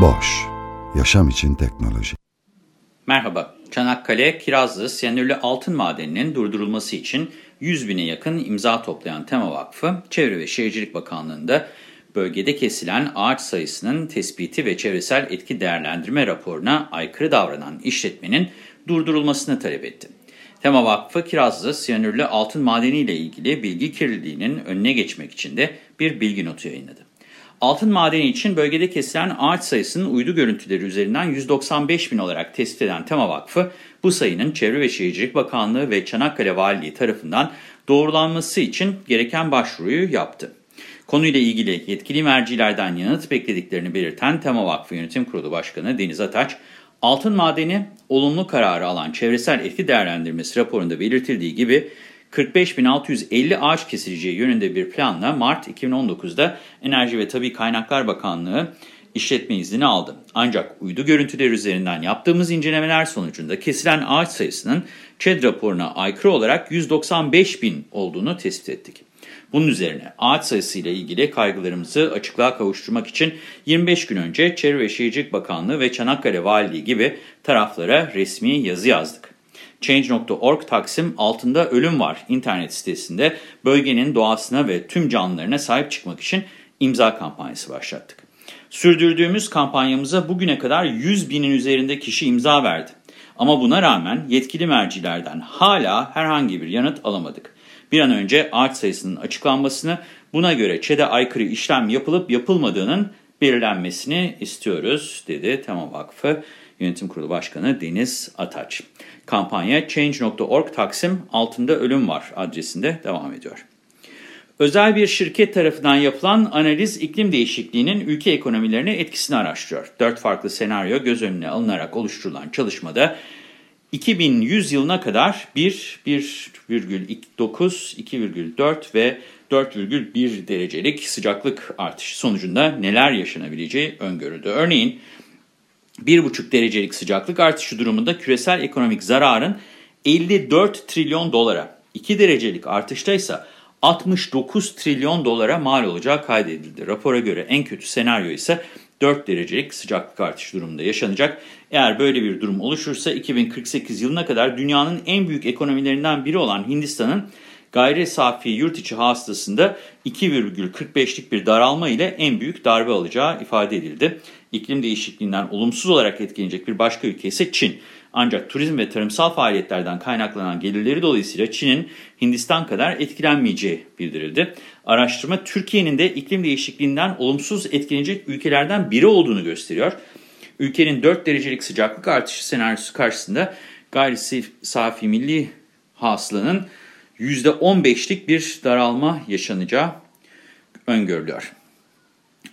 Boş, yaşam için teknoloji. Merhaba, Çanakkale Kirazlı Siyanürlü Altın Madeni'nin durdurulması için 100 bine yakın imza toplayan Tema Vakfı, Çevre ve Şehircilik Bakanlığı'nda bölgede kesilen ağaç sayısının tespiti ve çevresel etki değerlendirme raporuna aykırı davranan işletmenin durdurulmasını talep etti. Tema Vakfı Kirazlı Siyanürlü Altın Madeni ile ilgili bilgi kirliliğinin önüne geçmek için de bir bilgi notu yayınladı. Altın madeni için bölgede kesilen ağaç sayısının uydu görüntüleri üzerinden 195 bin olarak tespit eden Tema Vakfı, bu sayının Çevre ve Şehircilik Bakanlığı ve Çanakkale Valiliği tarafından doğrulanması için gereken başvuruyu yaptı. Konuyla ilgili yetkili mercilerden yanıt beklediklerini belirten Tema Vakfı Yönetim Kurulu Başkanı Deniz Ataç, altın madeni olumlu kararı alan çevresel etki değerlendirmesi raporunda belirtildiği gibi 45.650 ağaç kesileceği yönünde bir planla Mart 2019'da Enerji ve Tabi Kaynaklar Bakanlığı işletme izni aldı. Ancak uydu görüntüleri üzerinden yaptığımız incelemeler sonucunda kesilen ağaç sayısının ÇED raporuna aykırı olarak 195 bin olduğunu tespit ettik. Bunun üzerine ağaç sayısıyla ilgili kaygılarımızı açıklığa kavuşturmak için 25 gün önce Çevre ve Şehircilik Bakanlığı ve Çanakkale Valiliği gibi taraflara resmi yazı yazdık. Change.org Taksim altında ölüm var internet sitesinde bölgenin doğasına ve tüm canlılarına sahip çıkmak için imza kampanyası başlattık. Sürdürdüğümüz kampanyamıza bugüne kadar 100 binin üzerinde kişi imza verdi. Ama buna rağmen yetkili mercilerden hala herhangi bir yanıt alamadık. Bir an önce ağaç sayısının açıklanmasını, buna göre ÇED'e aykırı işlem yapılıp yapılmadığının belirlenmesini istiyoruz, dedi Tema Vakfı Yönetim Kurulu Başkanı Deniz Ataç. Kampanya Change.org Taksim altında ölüm var adresinde devam ediyor. Özel bir şirket tarafından yapılan analiz iklim değişikliğinin ülke ekonomilerine etkisini araştırıyor. Dört farklı senaryo göz önüne alınarak oluşturulan çalışmada 2100 yılına kadar 1, 1,9, 2,4 ve 4,1 derecelik sıcaklık artışı sonucunda neler yaşanabileceği öngörüldü. Örneğin 1,5 derecelik sıcaklık artışı durumunda küresel ekonomik zararın 54 trilyon dolara, 2 derecelik artışta ise 69 trilyon dolara mal olacağı kaydedildi. Rapora göre en kötü senaryo ise 4 derecelik sıcaklık artışı durumunda yaşanacak. Eğer böyle bir durum oluşursa 2048 yılına kadar dünyanın en büyük ekonomilerinden biri olan Hindistan'ın gayri safi yurt içi hasılasında 2,45'lik bir daralma ile en büyük darbe alacağı ifade edildi. İklim değişikliğinden olumsuz olarak etkilenecek bir başka ülke ise Çin. Ancak turizm ve tarımsal faaliyetlerden kaynaklanan gelirleri dolayısıyla Çin'in Hindistan kadar etkilenmeyeceği bildirildi. Araştırma Türkiye'nin de iklim değişikliğinden olumsuz etkilenecek ülkelerden biri olduğunu gösteriyor. Ülkenin 4 derecelik sıcaklık artışı senaryosu karşısında gayri safi milli hasılanın %15'lik bir daralma yaşanacağı öngörülüyor.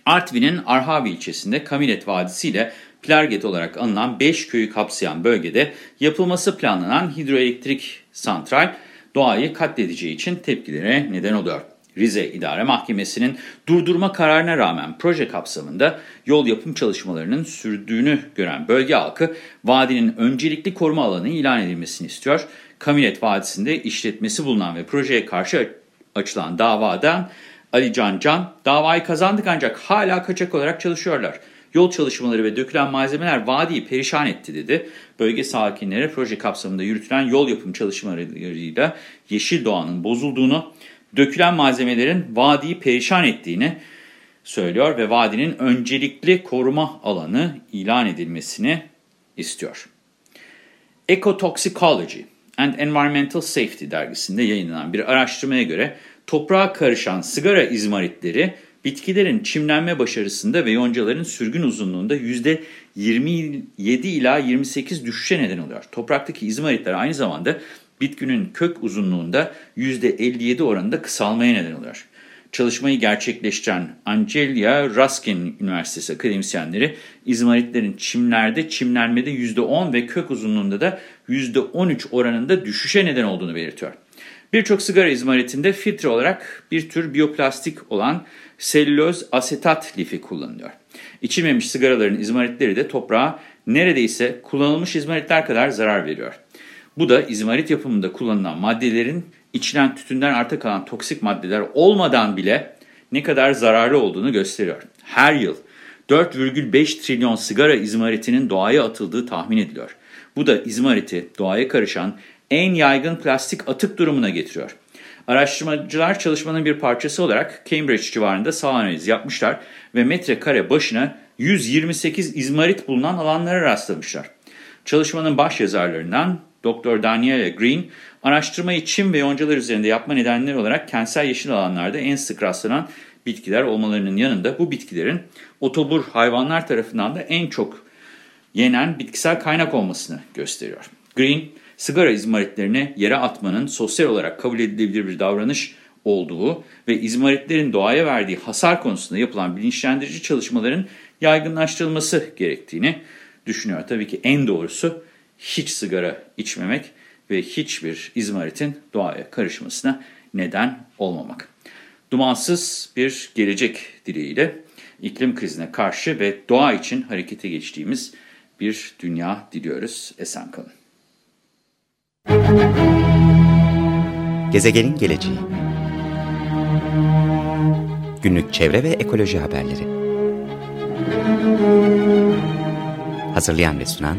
Artvin'in Arhavi ilçesinde Kamilet Vadisi ile Plarget olarak anılan 5 köyü kapsayan bölgede yapılması planlanan hidroelektrik santral doğayı katledeceği için tepkilere neden oluyor. Rize İdare Mahkemesi'nin durdurma kararına rağmen proje kapsamında yol yapım çalışmalarının sürdüğünü gören bölge halkı vadinin öncelikli koruma alanı ilan edilmesini istiyor. Kamilet Vadisi'nde işletmesi bulunan ve projeye karşı açılan davadan Ali Can Can, davayı kazandık ancak hala kaçak olarak çalışıyorlar. Yol çalışmaları ve dökülen malzemeler vadiyi perişan etti dedi. Bölge sakinleri proje kapsamında yürütülen yol yapım çalışmalarıyla yeşil doğanın bozulduğunu, dökülen malzemelerin vadiyi perişan ettiğini söylüyor ve vadinin öncelikli koruma alanı ilan edilmesini istiyor. Ecotoxicology and Environmental Safety dergisinde yayınlanan bir araştırmaya göre toprağa karışan sigara izmaritleri bitkilerin çimlenme başarısında ve yoncaların sürgün uzunluğunda %27 ila 28 düşüşe neden oluyor. Topraktaki izmaritler aynı zamanda bitkinin kök uzunluğunda %57 oranında kısalmaya neden oluyor. Çalışmayı gerçekleştiren Angelia Ruskin Üniversitesi akademisyenleri izmaritlerin çimlerde çimlenmede %10 ve kök uzunluğunda da %13 oranında düşüşe neden olduğunu belirtiyor. Birçok sigara izmaritinde filtre olarak bir tür biyoplastik olan selüloz asetat lifi kullanılıyor. İçilmemiş sigaraların izmaritleri de toprağa neredeyse kullanılmış izmaritler kadar zarar veriyor. Bu da izmarit yapımında kullanılan maddelerin içilen tütünden arta kalan toksik maddeler olmadan bile ne kadar zararlı olduğunu gösteriyor. Her yıl 4,5 trilyon sigara izmaritinin doğaya atıldığı tahmin ediliyor. Bu da izmariti doğaya karışan en yaygın plastik atık durumuna getiriyor. Araştırmacılar çalışmanın bir parçası olarak Cambridge civarında sağ analiz yapmışlar ve metrekare başına 128 izmarit bulunan alanlara rastlamışlar. Çalışmanın baş Dr. Daniela Green, araştırmayı çim ve yoncalar üzerinde yapma nedenleri olarak kentsel yeşil alanlarda en sık rastlanan bitkiler olmalarının yanında bu bitkilerin otobur hayvanlar tarafından da en çok yenen bitkisel kaynak olmasını gösteriyor. Green, sigara izmaritlerini yere atmanın sosyal olarak kabul edilebilir bir davranış olduğu ve izmaritlerin doğaya verdiği hasar konusunda yapılan bilinçlendirici çalışmaların yaygınlaştırılması gerektiğini düşünüyor. Tabii ki en doğrusu hiç sigara içmemek ve hiçbir izmaritin doğaya karışmasına neden olmamak. Dumansız bir gelecek dileğiyle iklim krizine karşı ve doğa için harekete geçtiğimiz bir dünya diliyoruz. Esen kalın. Gezegenin geleceği Günlük çevre ve ekoloji haberleri Hazırlayan ve sunan